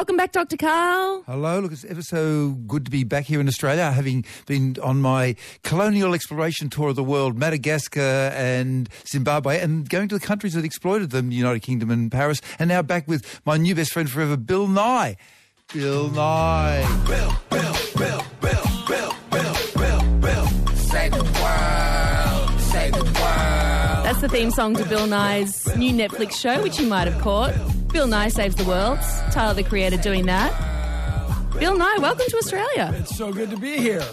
Welcome back, Dr. Karl. Hello, look, it's ever so good to be back here in Australia, having been on my colonial exploration tour of the world, Madagascar and Zimbabwe, and going to the countries that exploited them, the United Kingdom and Paris, and now back with my new best friend forever, Bill Nye. Bill Nye. Bill, Bill, Bill, Bill, Bill, Bill, Bill, Bill. Save the world, save the world. That's the theme song to Bill Nye's new Netflix show, which you might have caught. Bill Nye Saves the World. Tyler, the creator, doing that. Bill Nye, welcome to Australia. It's so good to be here.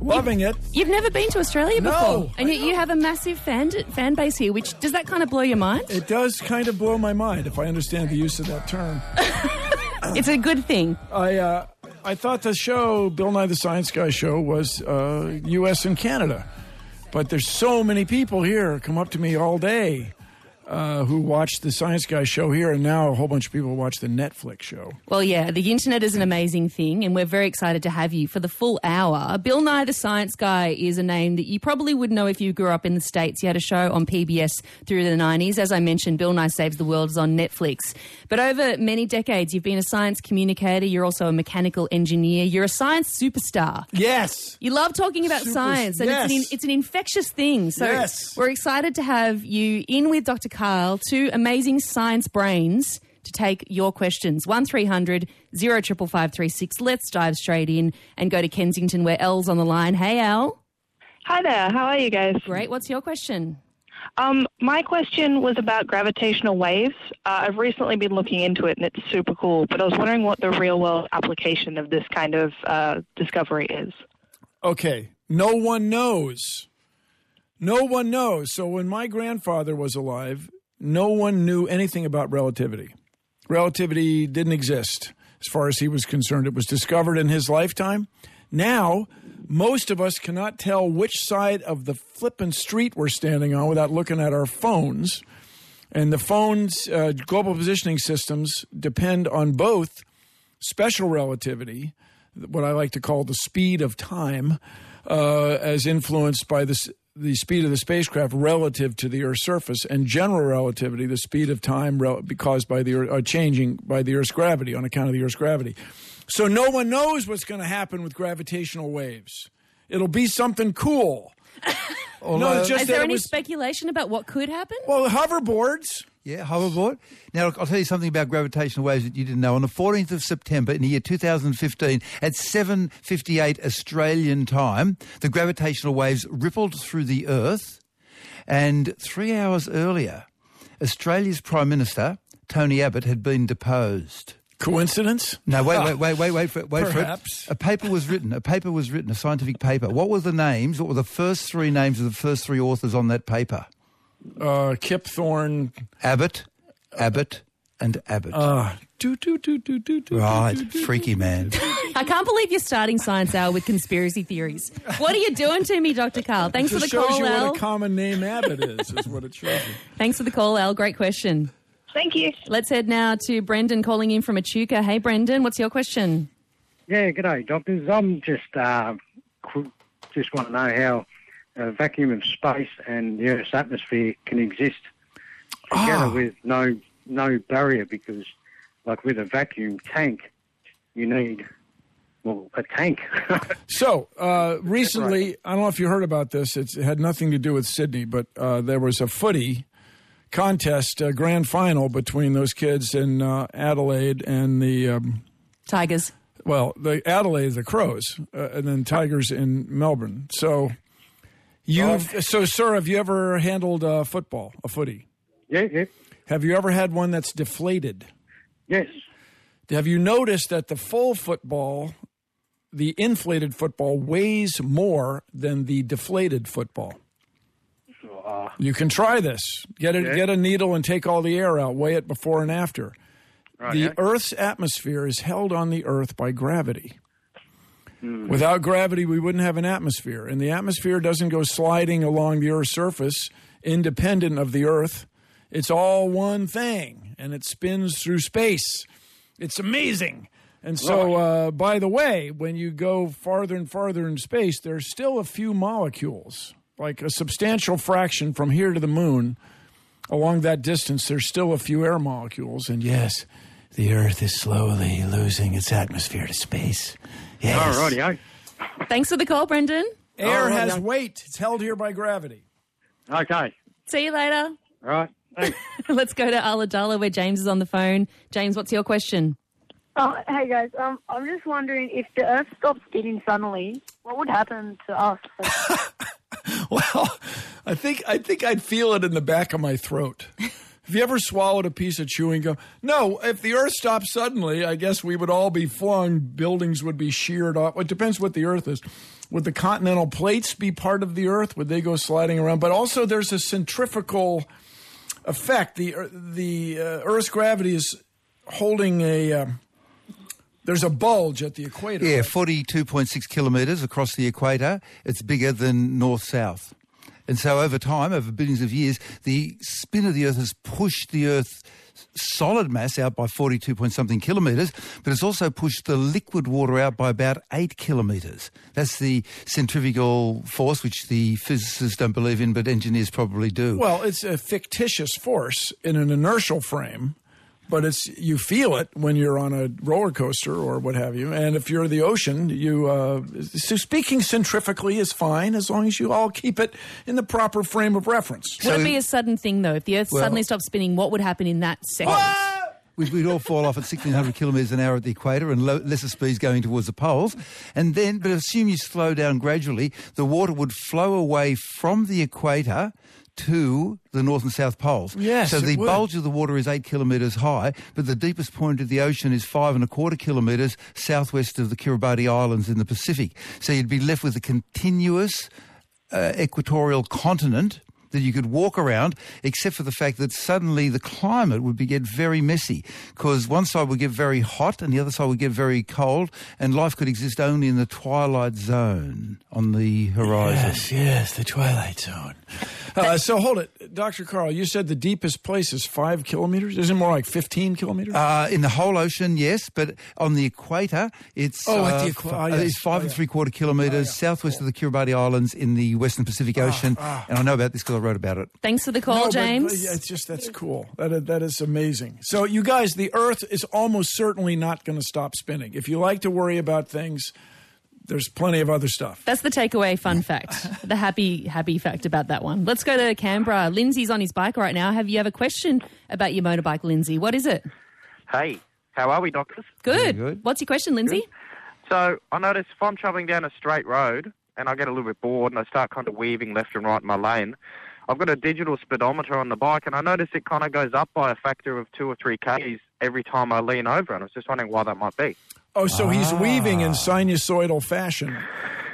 Loving it. You've never been to Australia before. No. And yet you have a massive fan, fan base here, which does that kind of blow your mind? It does kind of blow my mind if I understand the use of that term. it's a good thing. I uh, I thought the show, Bill Nye the Science Guy show, was uh, U.S. and Canada. But there's so many people here come up to me all day uh, who watched the Science Guy show here, and now a whole bunch of people watch the Netflix show. Well, yeah, the internet is an amazing thing, and we're very excited to have you for the full hour. Bill Nye the Science Guy is a name that you probably would know if you grew up in the States. He had a show on PBS through the 90s. As I mentioned, Bill Nye Saves the World is on Netflix. But over many decades, you've been a science communicator, you're also a mechanical engineer, you're a science superstar. Yes. You love talking about Super, science, and yes. it's, an, it's an infectious thing. So yes. we're excited to have you in with Dr. Karl, two amazing science brains to take your questions. 1300 055536. Let's dive straight in and go to Kensington where Elle's on the line. Hey, Elle. Hi there. How are you guys? Great. What's your question? Um, my question was about gravitational waves. Uh, I've recently been looking into it and it's super cool, but I was wondering what the real world application of this kind of uh, discovery is. Okay. No one knows. No one knows. So when my grandfather was alive, no one knew anything about relativity. Relativity didn't exist as far as he was concerned. It was discovered in his lifetime. Now, most of us cannot tell which side of the flippin' street we're standing on without looking at our phones. And the phone's uh, global positioning systems depend on both special relativity, what I like to call the speed of time, uh, as influenced by this the speed of the spacecraft relative to the Earth's surface, and general relativity, the speed of time rel- caused by the Earth, uh, changing by the Earth's gravity on account of the Earth's gravity. So no one knows what's going to happen with gravitational waves. It'll be something cool. No, just Is there any was, speculation about what could happen? Well, hoverboards. Yeah, hoverboard. Now, look, I'll tell you something about gravitational waves that you didn't know. On the 14th of September in the year 2015, at 7.58 Australian time, the gravitational waves rippled through the Earth. And three hours earlier, Australia's Prime Minister, Tony Abbott, had been deposed. Coincidence? No, wait, wait, wait, wait, wait for. Wait Perhaps. for it. A paper was written. A paper was written, a scientific paper. What were the names? What were the first three names of the first three authors on that paper? uh, Kip Thorne, Abbott, Abbott, and Abbott. Uh, do, do, do, do, do, do, right, freaky man. I can't believe you're starting Science Hour with conspiracy theories. What are you doing to me, Dr. Karl? Thanks for the call, you Al. What a common name Abbott is, is what it shows you. Thanks for the call, Al. Great question. Thank you. Let's head now to Brendan calling in from Echuca. Hey, Brendan, what's your question? Yeah, good day, doctors. I'm just uh, just want to know how a vacuum of space and the Earth's atmosphere can exist together oh. with no no barrier because, like with a vacuum tank, you need well a tank. so uh, recently, right. I don't know if you heard about this. It's, it had nothing to do with Sydney, but uh, there was a footy contest, a grand final between those kids in uh, Adelaide and the um, Tigers. Well, the Adelaide, the Crows, uh, and then Tigers in Melbourne. So You've uh, so, sir, have you ever handled a football, a footy? Yeah, yeah. Have you ever had one that's deflated? Yes. Have you noticed that the full football, the inflated football, weighs more than the deflated football? Uh, you can try this. Get a, yeah. get a needle and take all the air out. Weigh it before and after. Right, the yeah. Earth's atmosphere is held on the Earth by gravity. Mm. Without gravity, we wouldn't have an atmosphere. And the atmosphere doesn't go sliding along the Earth's surface independent of the Earth. It's all one thing, and it spins through space. It's amazing. And so, uh, by the way, when you go farther and farther in space, there's still a few molecules, like a substantial fraction from here to the moon. Along that distance, there's still a few air molecules. And yes, The Earth is slowly losing its atmosphere to space. Yes. All rightio. Thanks for the call, Brendan. Air well, has weight. It's held here by gravity. Okay. See you later. All right. Thanks. Let's go to Ulladulla where James is on the phone. James, what's your question? Oh, hey guys. Um, I'm just wondering if the Earth stopped spinning suddenly, what would happen to us? Well, I think I think I'd feel it in the back of my throat. Have you ever swallowed a piece of chewing gum? No. If the Earth stopped suddenly, I guess we would all be flung. Buildings would be sheared off. It depends what the Earth is. Would the continental plates be part of the Earth? Would they go sliding around? But also, there's a centrifugal effect. The the uh, Earth's gravity is holding a. Um, there's a bulge at the equator. Yeah, 42.6 kilometres across the equator. It's bigger than north-south. And so over time, over billions of years, the spin of the Earth has pushed the Earth's solid mass out by 42 point something kilometres, but it's also pushed the liquid water out by about 8 kilometres. That's the centrifugal force, which the physicists don't believe in, but engineers probably do. Well, it's a fictitious force in an inertial frame, but it's you feel it when you're on a roller coaster or what have you. And if you're the ocean, you uh, so speaking centrifugally is fine as long as you all keep it in the proper frame of reference. Would So- it be a sudden thing, though? If the Earth Well- suddenly stopped spinning, what would happen in that second? We'd, we'd all fall off at 1600 kilometres an hour at the equator and lo- lesser speeds going towards the poles. And then, but assume you slow down gradually, the water would flow away from the equator to the north and south poles. Yes, so the bulge of the water is eight kilometres high, but the deepest point of the ocean is five and a quarter kilometres southwest of the Kiribati Islands in the Pacific. So you'd be left with a continuous uh, equatorial continent that you could walk around, except for the fact that suddenly the climate would be get very messy because one side would get very hot and the other side would get very cold, and life could exist only in the twilight zone on the horizon. Yes, yes, the twilight zone. Uh, so hold it, Dr. Karl. You said the deepest place is five kilometers. Isn't it more like fifteen kilometers? Uh, in the whole ocean, yes, but on the equator, it's Oh, at uh, the fi- oh, uh, yes. it's five Oh, and yeah. three quarter kilometres southwest of the Kiribati Islands in the Western Pacific Ocean, and I know about this because I wrote about it. Thanks for the call, No, James. but yeah, it's just that's cool. That is, that is amazing. So you guys, the Earth is almost certainly not going to stop spinning. If you like to worry about things, there's plenty of other stuff. That's the takeaway fun fact. the happy, happy fact about that one. Let's go to Canberra. Lindsay's on his bike right now. Have you have a question about your motorbike, Lindsay? What is it? Hey, how are we, doctors? Good. good. What's your question, Lindsay? So I notice if I'm travelling down a straight road and I get a little bit bored and I start kind of weaving left and right in my lane, I've got a digital speedometer on the bike and I notice it kind of goes up by a factor of two or three k's every time I lean over, and I was just wondering why that might be. Oh, so he's weaving in sinusoidal fashion.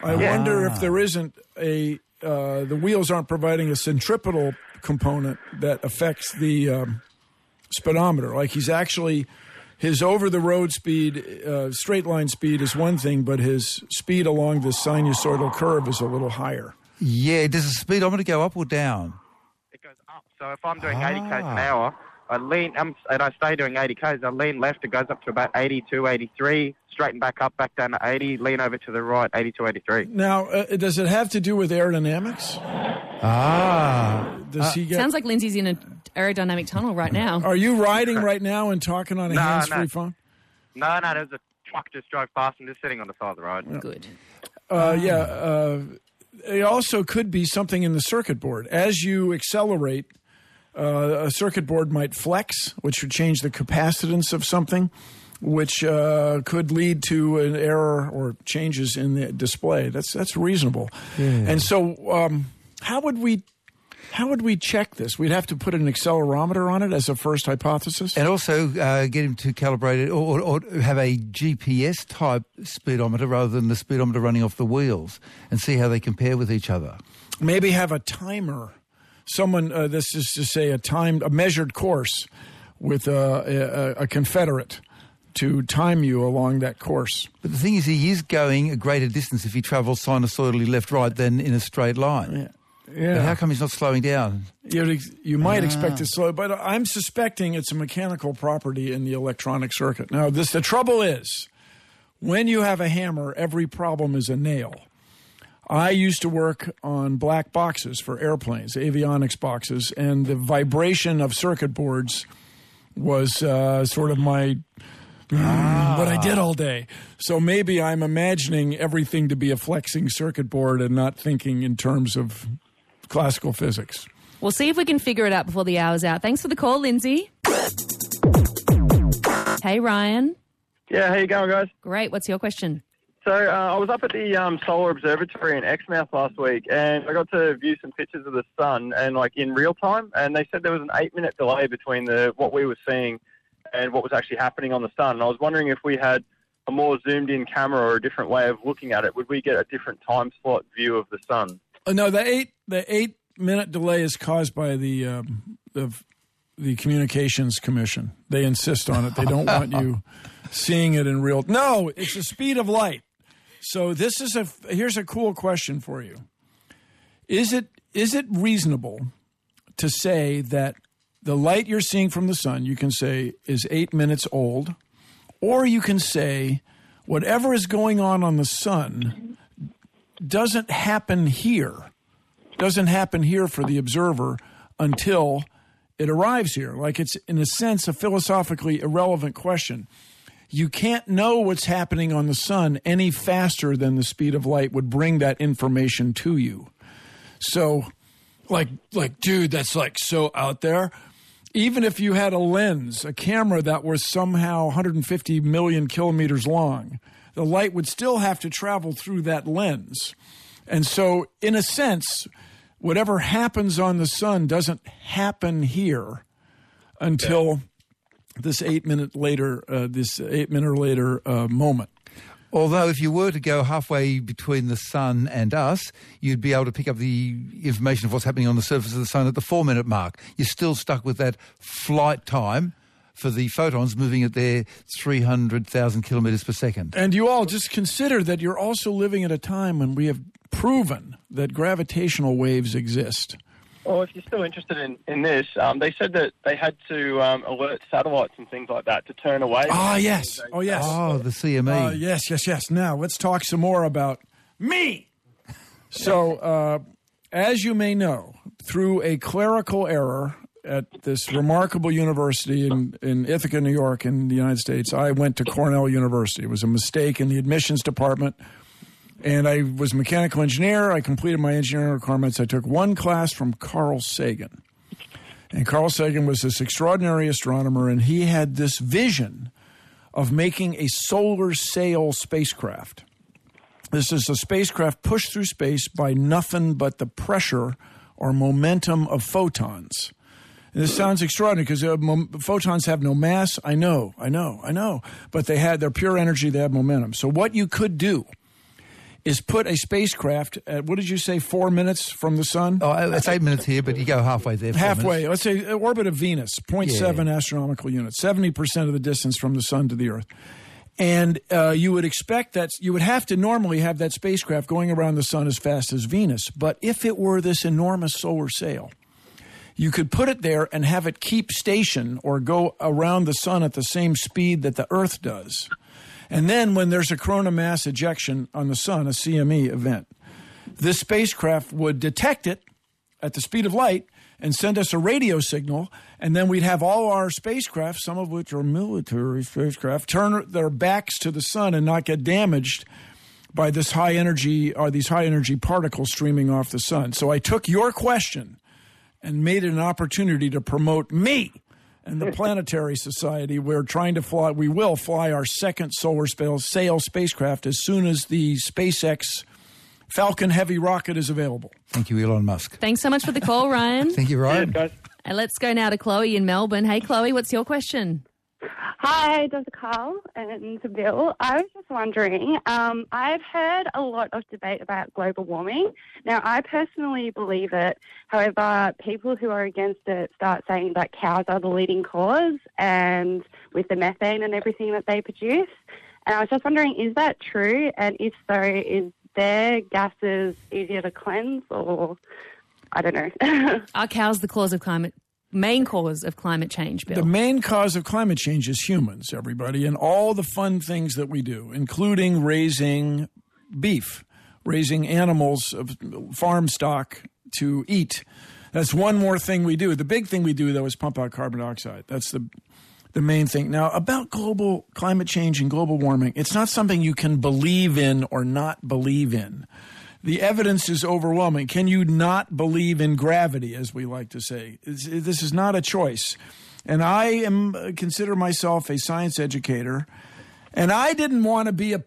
I wonder if there isn't a uh, the wheels aren't providing a centripetal component that affects the um, speedometer. Like he's actually his over the road speed, uh, straight line speed is one thing, but his speed along the sinusoidal curve is a little higher. Yeah, does the speedometer go up or down? It goes up. So if I'm doing 80 k's an Ah. hour, I lean um, and I stay doing 80 k's. I lean left, it goes up to about 82, 83. Straighten back up, back down to 80. Lean over to the right, 82, 83. Now, uh, does it have to do with aerodynamics? Ah. Does he get? Sounds like Lindsay's in an aerodynamic tunnel right now. are you riding right now and talking on a No, hands-free no. phone? No, no, there's a truck just drove past and just sitting on the side of the road. Good. Uh, yeah. It also could be something in the circuit board. As you accelerate, uh, a circuit board might flex, which would change the capacitance of something, which uh, could lead to an error or changes in the display. That's that's reasonable. And so, um, how would we? How would we check this? We'd have to put an accelerometer on it as a first hypothesis. And also uh, get him to calibrate it or, or, or have a GPS type speedometer rather than the speedometer running off the wheels and see how they compare with each other. maybe have a timer. Someone, uh, this is to say, a timed, a measured course with a, a, a confederate to time you along that course. But the thing is, he is going a greater distance if he travels sinusoidally left right than in a straight line. But how come he's not slowing down? You'd ex- you might expect it slow, but I'm suspecting it's a mechanical property in the electronic circuit. Now, this the trouble is, when you have a hammer, every problem is a nail. I used to work on black boxes for airplanes, avionics boxes, and the vibration of circuit boards was uh, sort of my mm, what I did all day. So maybe I'm imagining everything to be a flexing circuit board and not thinking in terms of classical physics. We'll see if we can figure it out before the hour's out. Thanks for the call, Lindsay. Hey, Ryan. Yeah, how you going, guys? Great. What's your question? So uh, I was up at the um, Solar Observatory in Exmouth last week, and I got to view some pictures of the sun, and like in real time. And they said there was an eight-minute delay between the what we were seeing and what was actually happening on the sun. And I was wondering if we had a more zoomed-in camera or a different way of looking at it, would we get a different time slot view of the sun? Uh, no, the eight the eight minute delay is caused by the um, the the Communications Commission. They insist on it. They don't want you seeing it in real. No, it's the speed of light. So this is a here's a cool question for you. Is it is it reasonable to say that the light you're seeing from the sun, you can say is 8 minutes old, or you can say whatever is going on on the sun doesn't happen here. Doesn't happen here for the observer until it arrives here. Like it's in a sense a philosophically irrelevant question you can't know what's happening on the sun any faster than the speed of light would bring that information to you. So, like, like, dude, that's like so out there. Even if you had a lens, a camera that was somehow 150 million kilometers long, the light would still have to travel through that lens. And so, in a sense, whatever happens on the sun doesn't happen here until this eight minute later, uh, this eight minute later uh, moment. Although, if you were to go halfway between the sun and us, you'd be able to pick up the information of what's happening on the surface of the sun at the four minute mark. You're still stuck with that flight time for the photons moving at their 300,000 kilometers per second. And you all just consider that you're also living at a time when we have proven that gravitational waves exist. Well, if you're still interested in, in this, um, they said that they had to um, alert satellites and things like that to turn away. Ah, yes. Oh, yes. Oh, the CME. Uh, yes, yes, yes. Now, let's talk some more about me. So, uh, as you may know, through a clerical error at this remarkable university in, in Ithaca, New York, in the United States, I went to Cornell University. It was a mistake in the admissions department and I was a mechanical engineer. I completed my engineering requirements. I took one class from Carl Sagan. And Carl Sagan was this extraordinary astronomer, and he had this vision of making a solar sail spacecraft. This is a spacecraft pushed through space by nothing but the pressure or momentum of photons. And this sounds extraordinary because uh, mom- photons have no mass. I know, I know, I know. But they had their pure energy, they have momentum. So, what you could do is put a spacecraft at what did you say four minutes from the sun? Oh, it's eight minutes here, but you go halfway there. Halfway. Let's say uh, orbit of Venus, 0.7 yeah. astronomical units, seventy percent of the distance from the sun to the Earth. And uh, you would expect that you would have to normally have that spacecraft going around the sun as fast as Venus. But if it were this enormous solar sail, you could put it there and have it keep station or go around the sun at the same speed that the Earth does. And then when there's a corona mass ejection on the sun, a CME event, this spacecraft would detect it at the speed of light and send us a radio signal, and then we'd have all our spacecraft, some of which are military spacecraft, turn their backs to the sun and not get damaged by this high energy or these high energy particles streaming off the sun. So I took your question and made it an opportunity to promote me and the Planetary Society. We're trying to fly, we will fly our second solar sail spacecraft as soon as the SpaceX Falcon Heavy rocket is available. Thank you, Elon Musk. Thanks so much for the call, Ryan. Thank you, Ryan. guys. And let's go now to Chloe in Melbourne. Hey, Chloe, what's your question? Hi, Dr. Karl and Bill. I was just wondering, um, I've heard a lot of debate about global warming. Now, I personally believe it. However, people who are against it start saying that cows are the leading cause and with the methane and everything that they produce. And I was just wondering, is that true? And if so, is their gases easier to cleanse or I don't know. Are cows the cause of climate main cause of climate change, Bill? The main cause of climate change is humans, everybody, and all the fun things that we do, including raising beef, raising animals of farm stock to eat. That's one more thing we do. The big thing we do, though, is pump out carbon dioxide. That's the the main thing. Now, about global climate change and global warming, it's not something you can believe in or not believe in. The evidence is overwhelming. Can you not believe in gravity, as we like to say? This is not a choice. And I am uh, consider myself a science educator, and I didn't want to be a,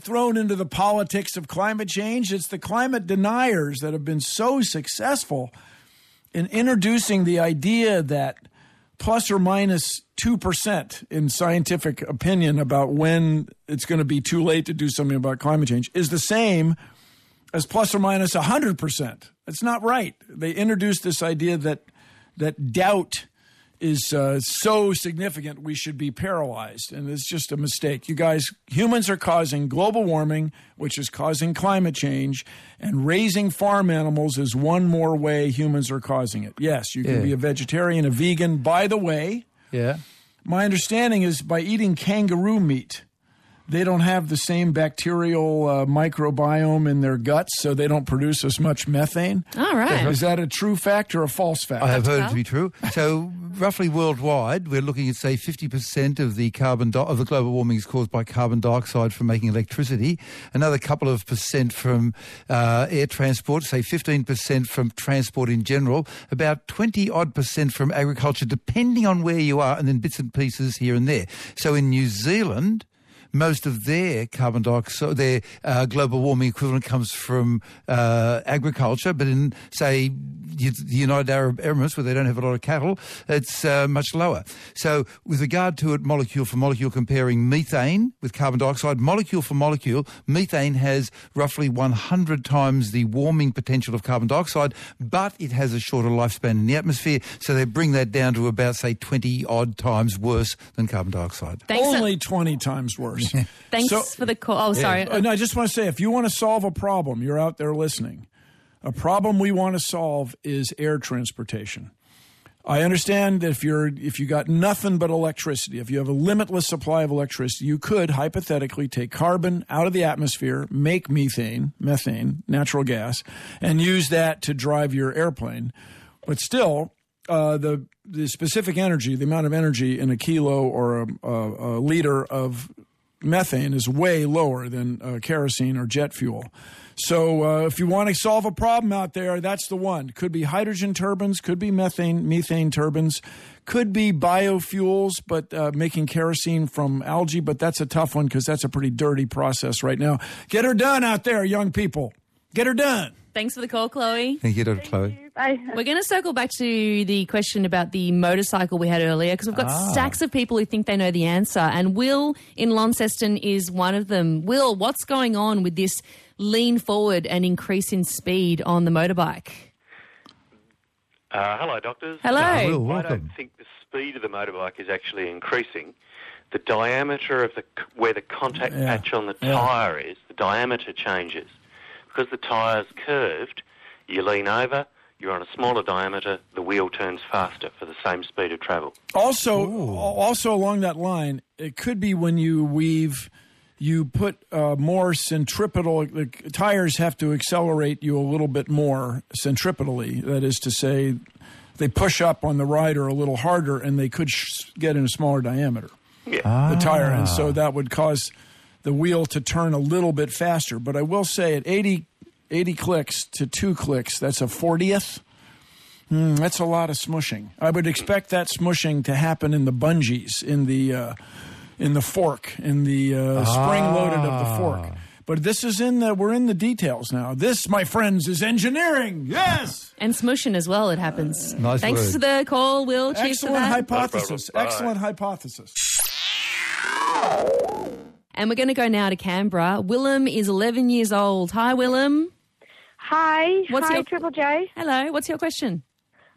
thrown into the politics of climate change. It's the climate deniers that have been so successful in introducing the idea that plus or minus 2% in scientific opinion about when it's going to be too late to do something about climate change is the same as plus or minus 100%. That's not right. They introduced this idea that that doubt is uh, so significant we should be paralyzed and it's just a mistake you guys humans are causing global warming which is causing climate change and raising farm animals is one more way humans are causing it yes you can Yeah. be a vegetarian a vegan by the way Yeah. my understanding is by eating kangaroo meat they don't have the same bacterial uh, microbiome in their guts so they don't produce as much methane All right. is that a true fact or a false fact I have heard it to be true. So, roughly worldwide, we're looking at say 50% of the carbon di- of the global warming is caused by carbon dioxide from making electricity. Another couple of percent from uh, air transport. Say 15% from transport in general. About 20 odd percent from agriculture, depending on where you are, and then bits and pieces here and there. So, in New Zealand. Most of their carbon dioxide, their uh, global warming equivalent comes from uh, agriculture, but in, say, the United Arab Emirates, where they don't have a lot of cattle, it's uh, much lower. So, with regard to it, molecule for molecule, comparing methane with carbon dioxide, molecule for molecule, methane has roughly 100 times the warming potential of carbon dioxide, but it has a shorter lifespan in the atmosphere, so they bring that down to about, say, 20 odd times worse than carbon dioxide. Thanks, only 20 times worse thanks So- for the call. Oh, sorry. Uh, no, I just want to say if you want to solve a problem, you're out there listening. A problem we want to solve is air transportation. I understand that if you're if you got nothing but electricity, if you have a limitless supply of electricity, you could hypothetically take carbon out of the atmosphere, make methane, methane, natural gas, and use that to drive your airplane. But still, uh, the the specific energy, the amount of energy in a kilo or a, a, a liter of methane is way lower than uh, kerosene or jet fuel. So uh, if you want to solve a problem out there, that's the one. Could be hydrogen turbines, could be methane methane turbines, could be biofuels, but uh, making kerosene from algae. But that's a tough one because that's a pretty dirty process right now. Get her done out there, young people. Get her done. Thanks for the call, Chloe. Thank you, Dr. Chloe. Bye. We're going to circle back to the question about the motorcycle we had earlier because we've got Ah. stacks of people who think they know the answer. And Will in Launceston is one of them. Will, what's going on with this lean forward and increase in speed on the motorbike? Uh, hello, doctors. Hello. Ah, Will, I don't think the speed of the motorbike is actually increasing. The diameter of the where the contact Yeah. patch on the Yeah. tyre is, the diameter changes. Because the tyre's curved, you lean over, you're on a smaller diameter, the wheel turns faster for the same speed of travel. Also, also along that line, it could be when you weave, you put uh, more centripetal. The tires have to accelerate you a little bit more centripetally. That is to say, they push up on the rider a little harder, and they could sh- get in a smaller diameter. Yeah. The tire, and so that would cause the wheel to turn a little bit faster. But I will say, at 80, 80 clicks to two clicks, that's a fortieth. Hmm, that's a lot of smushing. I would expect that smushing to happen in the bungees, in the uh, in the fork, in the uh, spring loaded of the fork. But this is in the we're in the details now. This, my friends, is engineering. Yes. And smushing as well, it happens. Nice Thanks word. for the call, Will. Cheers Excellent hypothesis. Bye. Excellent hypothesis. And we're going to go now to Canberra. Willem is 11 years old. Hi, Willem. Hi, What's hi, your- Triple J. Hello. What's your question?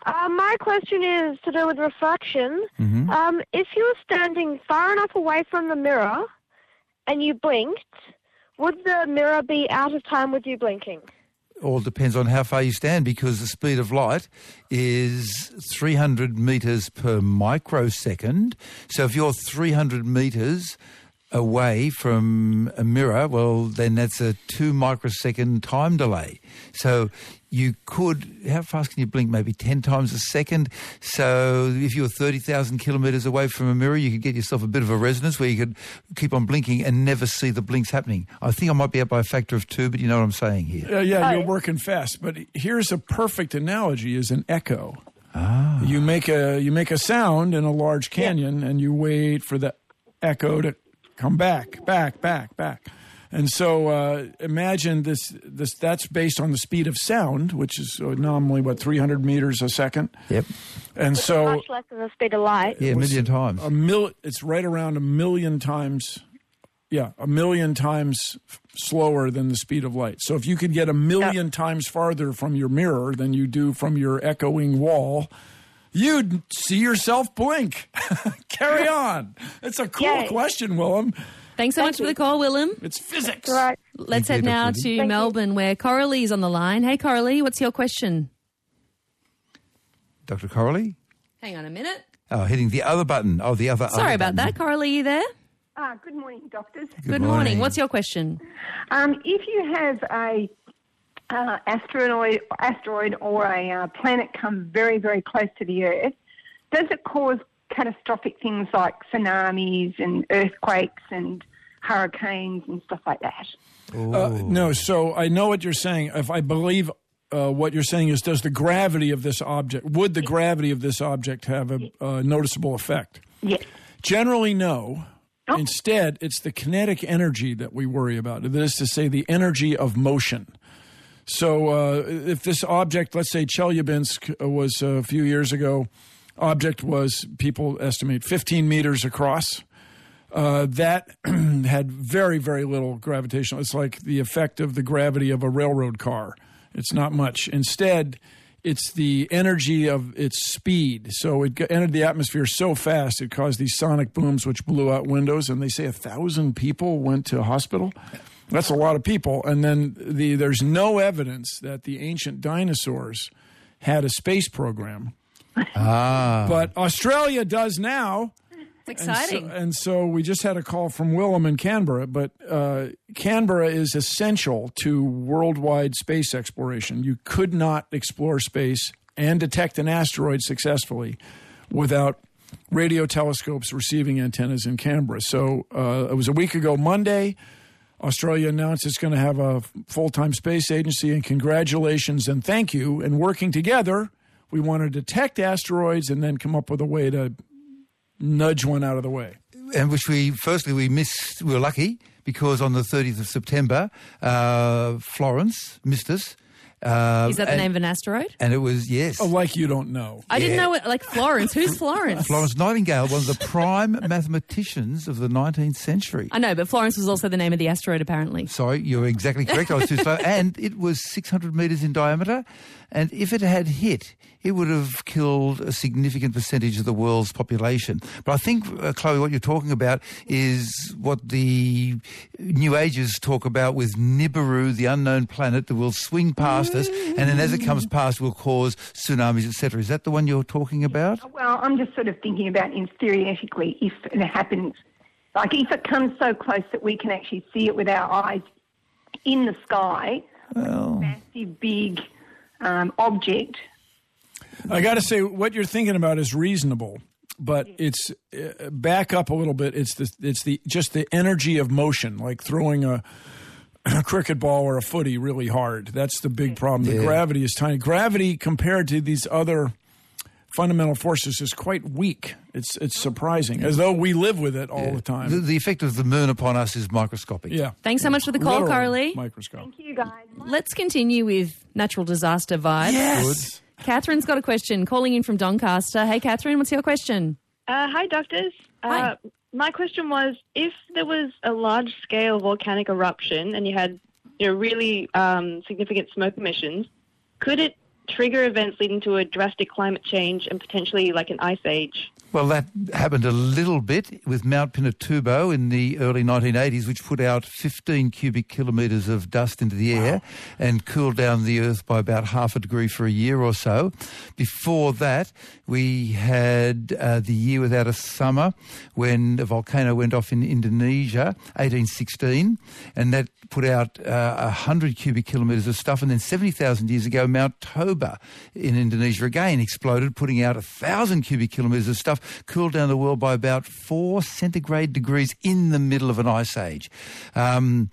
Uh, my question is to do with reflection. Mm-hmm. Um, if you were standing far enough away from the mirror and you blinked, would the mirror be out of time with you blinking? all depends on how far you stand because the speed of light is 300 metres per microsecond. So if you're 300 metres away from a mirror, well, then that's a two microsecond time delay. So you could, how fast can you blink? Maybe 10 times a second. So if you were 30,000 kilometres away from a mirror, you could get yourself a bit of a resonance where you could keep on blinking and never see the blinks happening. I think I might be up by a factor of two, but you know what I'm saying here. Uh, yeah, you're working fast. But here's a perfect analogy: is an echo. Ah. You make a you make a sound in a large canyon, and you wait for the echo to come back, back, back, back. And so, uh, imagine this. This that's based on the speed of sound, which is uh, nominally what 300 meters a second. Yep. And so, Much less than the speed of light. Yeah, a million times. a mil. It's right around a million times. Yeah, a million times f- slower than the speed of light. So if you could get a million times farther from your mirror than you do from your echoing wall, you'd see yourself blink. Carry on. It's a cool Yay. question, Willem. Thanks so much for the call, Willem. It's physics. Right. Let's Thank head now to Thank you. Melbourne, where Coralie's on the line. Hey, Coralie, what's your question? Dr. Coralie? Hang on a minute. Oh, hitting the other button. Oh, the other. Sorry other about button. that. Coralie, you there? Ah, good morning, doctors. Good, morning. What's your question? Um, if you have a uh, asteroid, asteroid or a uh, planet come very, very close to the Earth, does it cause catastrophic things like tsunamis and earthquakes and hurricanes and stuff like that? Uh, no, so I know what you're saying. If I believe uh, what you're saying is, does the gravity of this object, would the gravity of this object have a uh, noticeable effect? Yes. Generally, no. Instead, it's the kinetic energy that we worry about. That is to say, the energy of motion. So, uh, if this object, let's say Chelyabinsk uh, was a few years ago, object was people estimate 15 meters across. Uh, that had very, very little gravitational. It's like the effect of the gravity of a railroad car. It's not much. Instead, it's the energy of its speed. So it entered the atmosphere so fast it caused these sonic booms, which blew out windows. And they say a thousand people went to hospital. That's a lot of people. And then the there's no evidence that the ancient dinosaurs had a space program. Ah. But Australia does now. It's And so- exciting. And so, we just had a call from Willem in Canberra, but uh, Canberra is essential to worldwide space exploration. You could not explore space and detect an asteroid successfully without radio telescopes receiving antennas in Canberra. So uh, it was a week ago, Monday. Australia announced it's going to have a full time space agency, and congratulations and thank you. And working together, we want to detect asteroids and then come up with a way to nudge one out of the way. and which we firstly we missed. We were lucky because on the 30th of September, uh, Florence missed us. Uh, Is that the and, name of an asteroid? And it was yes. Oh, like you don't know. I didn't know it. Like Florence. Who's Florence? Florence Nightingale, one of the prime mathematicians of the 19th century. I know, but Florence was also the name of the asteroid, apparently. Sorry, you're exactly correct. I was too slow. And it was 600 metres in diameter. And if it had hit, it would have killed a significant percentage of the world's population. But I think, uh, Chloe, what you're talking about is what the New Ages talk about with Nibiru, the unknown planet that will swing past us. And then as it comes past, will cause tsunamis, etc. Is that the one you're talking about? Well, I'm just sort of thinking about in theoretically if it happens, like if it comes so close that we can actually see it with our eyes in the sky, massive, big um, object. I got to say, what you're thinking about is reasonable, but it's uh, back up a little bit. It's the it's the just the energy of motion, like throwing a, a cricket ball or a footy really hard. That's the big problem. The Yeah. gravity is tiny. Gravity compared to these other fundamental forces is quite weak. It's it's surprising, as though we live with it all the The, time. the effect of the moon upon us is microscopic. Yeah. Thanks so much for the call, Literally Carly. Microscope. Thank you, guys. Let's continue with natural disaster vibes. Yes. Catherine's got a question, calling in from Doncaster. Hey, Catherine, what's your question? Uh, hi, doctors. Hi. Uh, my question was if there was a large scale volcanic eruption and you had you know, really um, significant smoke emissions, could it trigger events leading to a drastic climate change and potentially like an ice age? Well, that happened a little bit with Mount Pinatubo in the early 1980s, which put out 15 cubic kilometres of dust into the air and cooled down the Earth by about half a degree for a year or so. Before that, we had uh, the year without a summer when a volcano went off in Indonesia, 1816, and that put out uh, 100 cubic kilometres of stuff. And then 70,000 years ago, Mount Toba in Indonesia again exploded, putting out 1,000 cubic kilometres of stuff cooled down the world by about four centigrade degrees in the middle of an ice age. Um,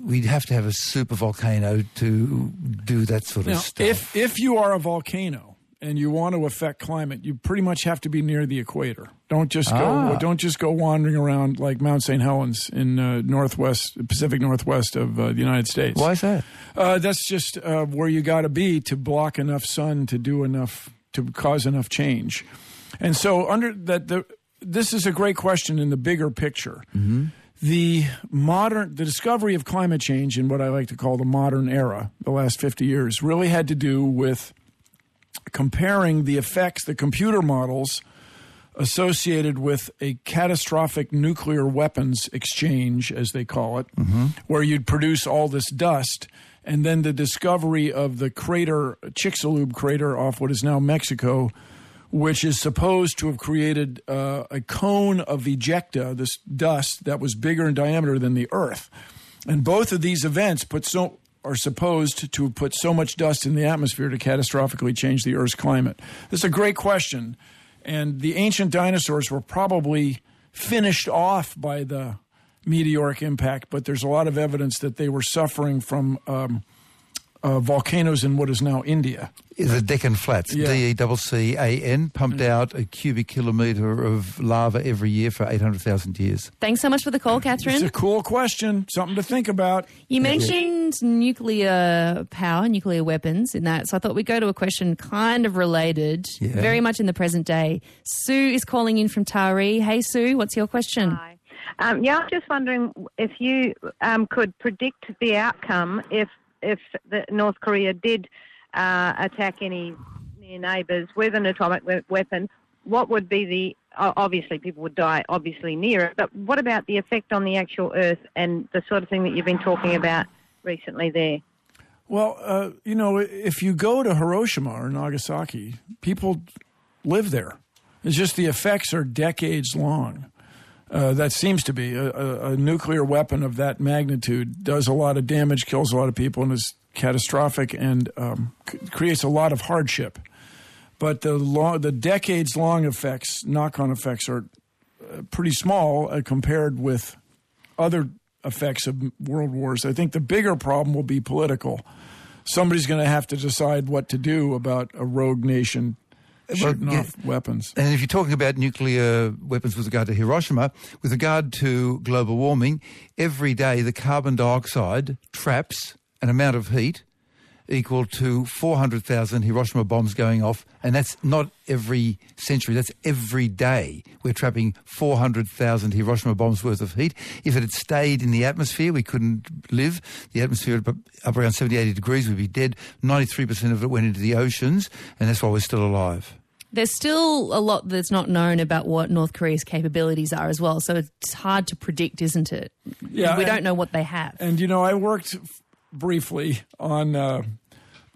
we'd have to have a super volcano to do that sort of stuff. if if you are a volcano and you want to affect climate, you pretty much have to be near the equator. Don't just go. Ah. Don't just go wandering around like Mount St. Helens in uh, northwest Pacific Northwest of uh, the United States. Why is that? Uh, that's just uh, where you got to be to block enough sun to do enough to cause enough change. And so, under that, the this is a great question in the bigger picture. Mm-hmm. The modern, the discovery of climate change in what I like to call the modern era, the last 50 years, really had to do with comparing the effects, the computer models associated with a catastrophic nuclear weapons exchange, as they call it, mm-hmm. where you'd produce all this dust, and then the discovery of the crater, Chicxulub crater off what is now Mexico, which is supposed to have created uh, a cone of ejecta, this dust that was bigger in diameter than the Earth. And both of these events put so are supposed to have put so much dust in the atmosphere to catastrophically change the Earth's climate. This is a great question, and the ancient dinosaurs were probably finished off by the meteoric impact, but there's a lot of evidence that they were suffering from um, uh, volcanoes in what is now India. The Deccan Flats, Yeah. D-E-C-C-A-N, pumped out a cubic kilometre of lava every year for 800,000 years. Thanks so much for the call, Catherine. It's a cool question, something to think about. You mentioned nuclear power, nuclear weapons in that. So I thought we'd go to a question kind of related, Yeah. very much in the present day. Sue is calling in from Taree. Hey, Sue, what's your question? Hi. Um, yeah, I'm just wondering if you um, could predict the outcome if if North Korea did uh, attack any near neighbours with an atomic weapon. What would be the obviously people would die obviously near it, but what about the effect on the actual Earth and the sort of thing that you've been talking about recently there? Well, uh, you know, if you go to Hiroshima or Nagasaki, people live there. It's just the effects are decades long. Uh, that seems to be a, a, a nuclear weapon of that magnitude does a lot of damage, kills a lot of people, and is catastrophic and um, c- creates a lot of hardship. But the long, the decades long effects, knock on effects, are uh, pretty small uh, compared with other effects of world wars. I think the bigger problem will be political. Somebody's going to have to decide what to do about a rogue nation shooting Well, yeah. off weapons. And if you're talking about nuclear weapons with regard to Hiroshima, with regard to global warming, every day the carbon dioxide traps an amount of heat equal to 400,000 Hiroshima bombs going off. And that's not every century, that's every day. We're trapping 400,000 Hiroshima bombs worth of heat. If it had stayed in the atmosphere, we couldn't live. The atmosphere up- up around 70, 80 degrees, we'd be dead. 93% of it went into the oceans, and that's why we're still alive. There's still a lot that's not known about what North Korea's capabilities are as well. So it's hard to predict, isn't it? Yeah, we and- don't know what they have. And you know, I worked f- briefly on uh,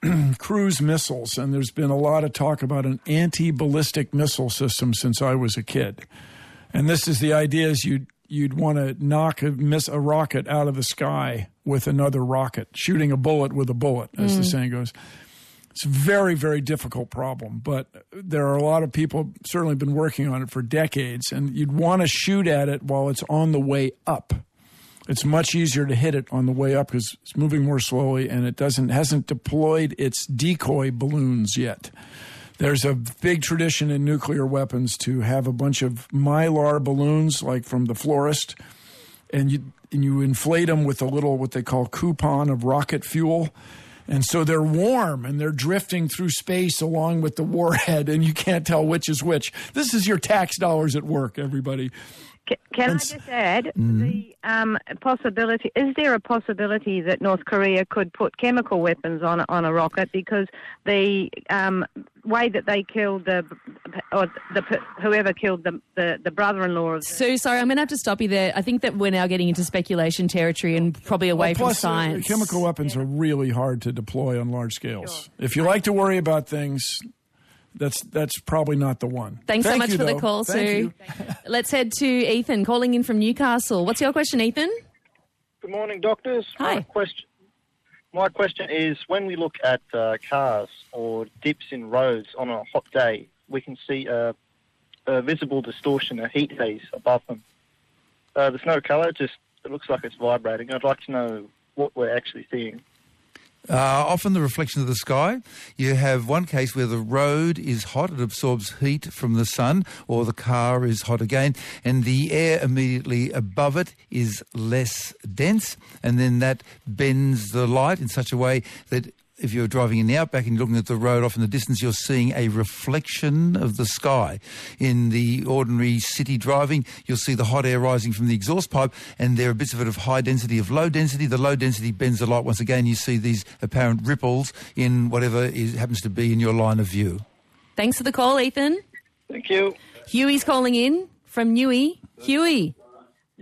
cruise missiles, and there's been a lot of talk about an anti-ballistic missile system since I was a kid. And this is the idea: is you'd you'd want to knock a miss a rocket out of the sky with another rocket, shooting a bullet with a bullet, as the Mm. saying goes. It's a very, very difficult problem, but there are a lot of people certainly been working on it for decades, and you'd want to shoot at it while it's on the way up. It's much easier to hit it on the way up because it's moving more slowly, and it doesn't hasn't deployed its decoy balloons yet. There's a big tradition in nuclear weapons to have a bunch of mylar balloons, like from the florist, and you and you inflate them with a little what they call coupon of rocket fuel. And so they're warm and they're drifting through space along with the warhead, and you can't tell which is which. This is your tax dollars at work, everybody. Ca- Can I just add Mm. the um, possibility? Is there a possibility that North Korea could put chemical weapons on a- on a rocket because the um, way that they killed the or the whoever killed the the, the brother-in-law of the, Sue, sorry, I'm going to have to stop you there. I think that we're now getting into speculation territory and probably away Well, from plus, uh, science. chemical weapons are really hard to deploy on large scales. If you like to worry about things, that's that's probably not the one. Thanks so much you, for the though. call, Thank Sue. you. Let's head to Ethan calling in from Newcastle. What's your question, Ethan? Good morning, doctors. Hi. My question, my question is when we look at uh, cars or dips in roads on a hot day, we can see a, a visible distortion, a heat haze above them. Uh, there's no colour, just it looks like it's vibrating. I'd like to know what we're actually seeing. Uh, often the reflection of the sky. You have one case where the road is hot, it absorbs heat from the sun, or the car is hot again, and the air immediately above it is less dense, and then that bends the light in such a way that if you're driving in the outback and you're looking at the road off in the distance, you're seeing a reflection of the sky. In the ordinary city driving, you'll see the hot air rising from the exhaust pipe, and there are bits of it of high density, of low density. The low density bends the light. Once again, you see these apparent ripples in whatever is, happens to be in your line of view. Thanks for the call, Ethan. Thank you. Huey's calling in from Newey. Huey.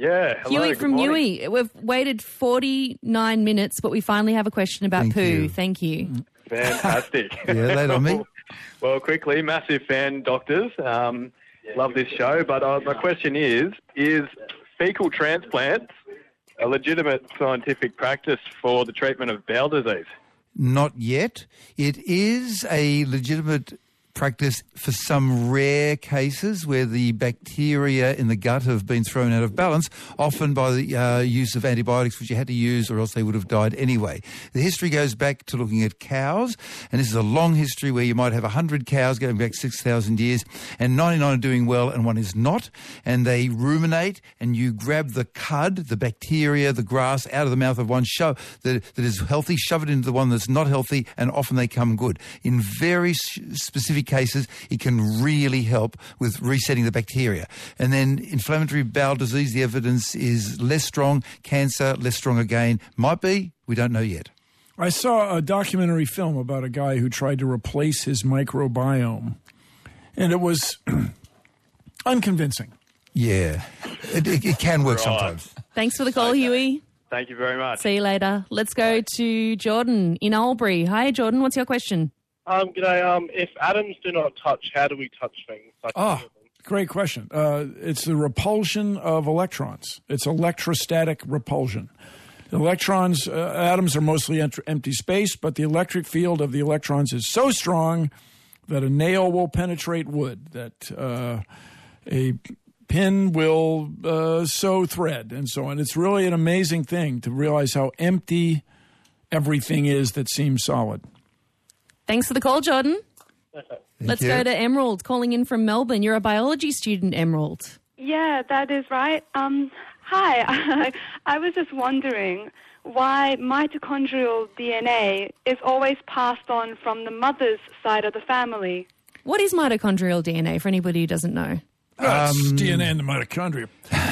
Yeah, hello, Huey from morning. Newey. We've waited 49 minutes, but we finally have a question about Thank poo. you. Thank you. Fantastic. Yeah, lay it on me. well, quickly, massive fan, doctors. Um, love this show, but uh, my question is: Is fecal transplants a legitimate scientific practice for the treatment of bowel disease? Not yet. It is a legitimate practice for some rare cases where the bacteria in the gut have been thrown out of balance, often by the uh, use of antibiotics, which you had to use or else they would have died anyway. The history goes back to looking at cows, and this is a long history where you might have 100 cows going back 6,000 years, and 99 are doing well and one is not, and they ruminate, and you grab the cud, the bacteria, the grass out of the mouth of one show that, that is healthy, shove it into the one that's not healthy, and often they come good. In very s- specific cases, it can really help with resetting the bacteria. And then inflammatory bowel disease, the evidence is less strong. Cancer, less strong again. Might be, we don't know yet. I saw a documentary film about a guy who tried to replace his microbiome, and it was unconvincing. Yeah, it, it, it can work Right. sometimes. Thanks for the call, Huey. Thank you very much. See you later. Let's go to Jordan in Albury. Hi, Jordan. What's your question? Um, g'day. Um, if atoms do not touch, how do we touch things? Like, Ah, great question. Uh, it's the repulsion of electrons. It's electrostatic repulsion. Electrons, uh, atoms are mostly ent- empty space, but the electric field of the electrons is so strong that a nail will penetrate wood, that uh, a pin will uh, sew thread, and so on. It's really an amazing thing to realize how empty everything is that seems solid. Thanks for the call, Jordan. Let's you. go to Emerald calling in from Melbourne. You're a biology student, Emerald. Yeah, that is right. Um, hi, I, I was just wondering why mitochondrial DNA is always passed on from the mother's side of the family. What is mitochondrial DNA for anybody who doesn't know? That's Um, DNA in the mitochondria.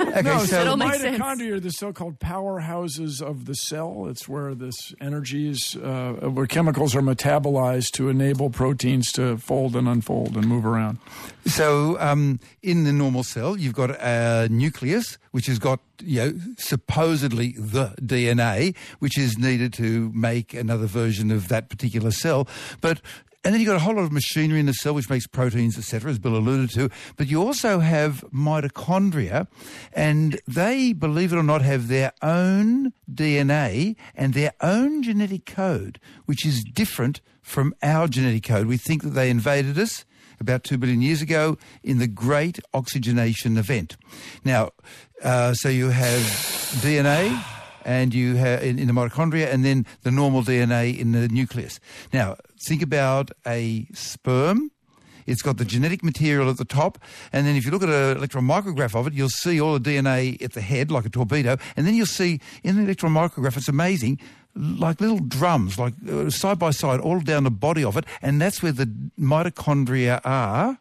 Okay, no, so- so the all sense. mitochondria are the so-called powerhouses of the cell. It's where this energy is, uh, where chemicals are metabolized to enable proteins to fold and unfold and move around. So, um, in the normal cell, you've got a nucleus, which has got, you know, supposedly the DNA, which is needed to make another version of that particular cell. But and then you've got a whole lot of machinery in the cell which makes proteins, etc., as Bill alluded to. But you also have mitochondria, and they, believe it or not, have their own DNA and their own genetic code, which is different from our genetic code. We think that they invaded us about two billion years ago in the Great Oxygenation Event. Now, uh, so you have DNA and you have in, in the mitochondria, and then the normal DNA in the nucleus. Now, think about a sperm. It's got the genetic material at the top, and then if you look at an electron micrograph of it, you'll see all the DNA at the head, like a torpedo, and then you'll see in the electron micrograph, it's amazing, like little drums, like uh, side by side, all down the body of it, and that's where the mitochondria are.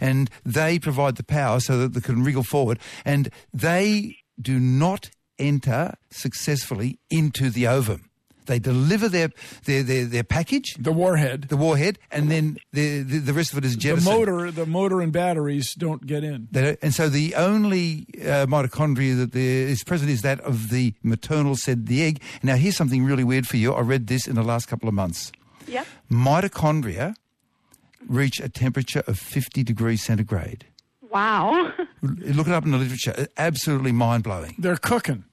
and they provide the power so that they can wriggle forward, and they do not enter successfully into the ovum. They deliver their their their, their package, the warhead, the warhead, and then the the, the rest of it is The motor, the motor and batteries don't get in. They don't- and so the only uh, mitochondria that there is present is that of the maternal said the egg. Now here's something really weird for you. I read this in the last couple of months. Yep. Mitochondria reach a temperature of 50 degrees centigrade. Wow. Look it up in the literature. Absolutely mind blowing. They're cooking.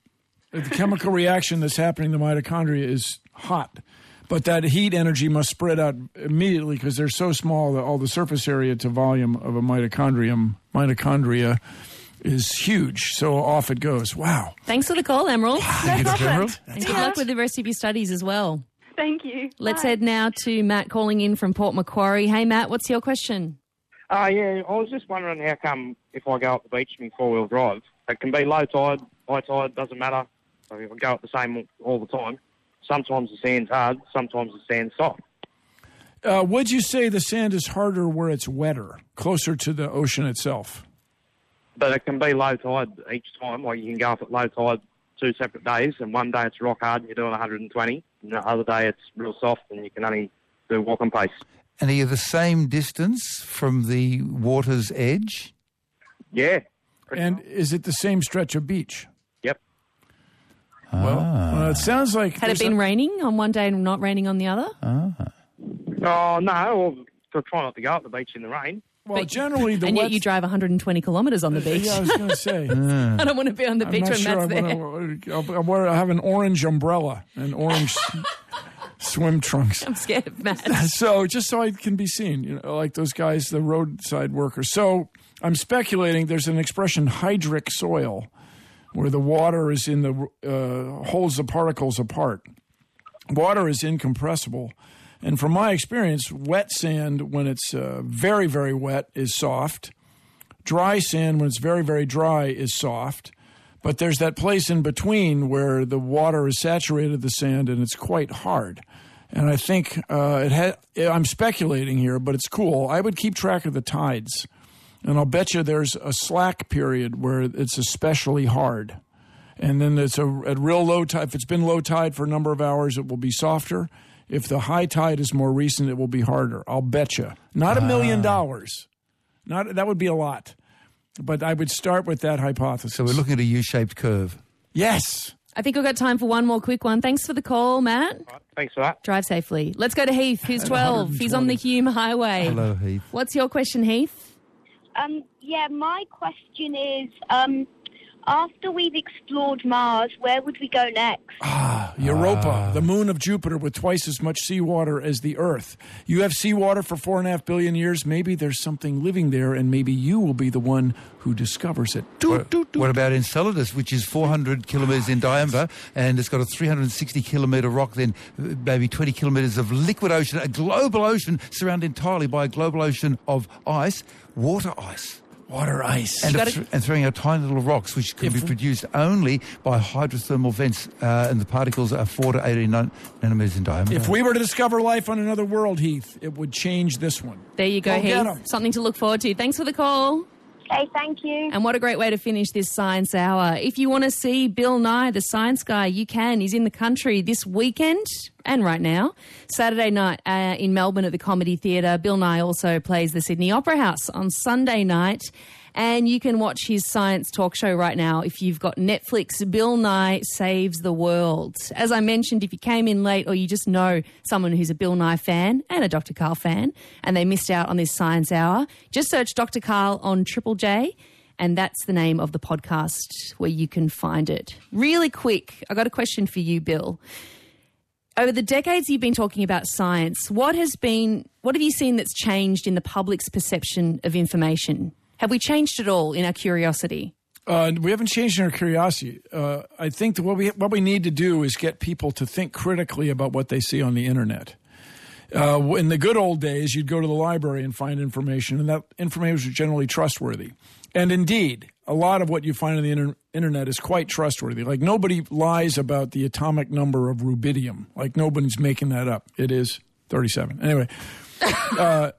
The chemical reaction that's happening in the mitochondria is hot. But that heat energy must spread out immediately because they're so small that all the surface area to volume of a mitochondrium, mitochondria, is huge. So off it goes. Wow. Thanks for the call, Emerald. Ah, thank you, Emerald. And good luck with the rest of your studies as well. Thank you. Let's head now to Matt calling in from Port Macquarie. Hey, Matt, what's your question? Uh, yeah, I was just wondering how come if I go up the beach in four wheel drive, it can be low tide, high tide, doesn't matter. So if I go up the same all the time, sometimes the sand's hard, sometimes the sand's soft. Uh, would you say the sand is harder where it's wetter, closer to the ocean itself? But it can be low tide each time. Like you can go up at low tide two separate days, and one day it's rock hard and you're doing 120, and the other day it's real soft and you can only do walking pace. And are you the same distance from the water's edge? Yeah. And is it the same stretch of beach? Yep. Well, uh, it sounds like Had it been a- raining on one day and not raining on the other? Oh, no, well, try not to go up the beach in the rain. Well, generally the and yet you drive 120 kilometres on the beach. Yeah, I was going to say. I don't want to be on the I'm beach when sure Matt's I there. wanna- I'll, I'll wear, I have an orange umbrella and orange swim trunks. I'm scared of Matt. so just so I can be seen, you know, like those guys, the roadside workers. So I'm speculating. There's an expression, hydric soil, where the water is in the uh, holds the particles apart. Water is incompressible, and from my experience, wet sand when it's uh, very very wet is soft. Dry sand when it's very very dry is soft. But there's that place in between where the water has saturated the sand and it's quite hard. And I think uh, it had. I'm speculating here, but it's cool. I would keep track of the tides, and I'll bet you there's a slack period where it's especially hard, and then it's a at real low tide. If it's been low tide for a number of hours, it will be softer. If the high tide is more recent, it will be harder. I'll bet you. Not a million dollars. Not that would be a lot, but I would start with that hypothesis. So we're looking at a U-shaped curve. Yes. I think we've got time for one more quick one. Thanks for the call, Matt. Thanks for that. Drive safely. Let's go to Heath, who's 12. He's on the Hume Highway. Hello, Heath. What's your question, Heath? Um, yeah, my question is, um, after we've explored Mars, where would we go next? Ah, Europa, the moon of Jupiter with twice as much seawater as the Earth. You have seawater for four and a half billion years. Maybe there's something living there, and maybe you will be the one who discovers it. What, what about Enceladus, which is 400 kilometres in diameter, and it's got a 360 kilometre rock, then uh, maybe 20 kilometres of liquid ocean, a global ocean surrounded entirely by a global ocean of ice, water ice. Water ice. And, gotta- th- and throwing out tiny little rocks, which can be produced only by hydrothermal vents, uh, and the particles are 4 to 18 nan- nanometers in diameter. If we were to discover life on another world, Heath, it would change this one. There you go, Go. Heath. Something to look forward to. Thanks for the call. Okay, thank you. And what a great way to finish this science hour. If you want to see Bill Nye, the science guy, you can. He's in the country this weekend and right now. Saturday night uh, in Melbourne at the Comedy Theatre. Bill Nye also plays the Sydney Opera House on Sunday night. And you can watch his science talk show right now if you've got Netflix. Bill Nye Saves the World. As I mentioned, if you came in late or you just know someone who's a Bill Nye fan and a Dr. Karl fan and they missed out on this science hour, just search Dr. Karl on Triple J and that's the name of the podcast where you can find it. Really quick, I got a question for you, Bill. Over the decades you've been talking about science, what has been what have you seen that's changed in the public's perception of information? Have we changed at all in our curiosity? Uh, we haven't changed in our curiosity. Uh, I think that what we what we need to do is get people to think critically about what they see on the internet. Uh, in the good old days, you'd go to the library and find information, and that information was generally trustworthy. And indeed, a lot of what you find on the inter- internet is quite trustworthy. Like nobody lies about the atomic number of rubidium. Like nobody's making that up. It is thirty-seven. Anyway. Uh,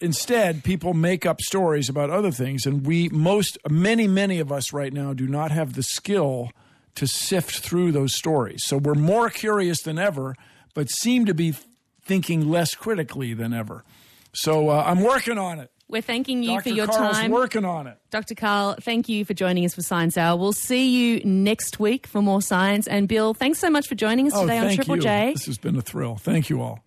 Instead, people make up stories about other things, and we most many many of us right now do not have the skill to sift through those stories. So we're more curious than ever, but seem to be thinking less critically than ever. So uh, I'm working on it. We're thanking you Dr. for your Karl's time. working on it. Dr. Karl, thank you for joining us for Science Hour. We'll see you next week for more science. And Bill, thanks so much for joining us Oh, today on Triple you. J. This has been a thrill. Thank you all.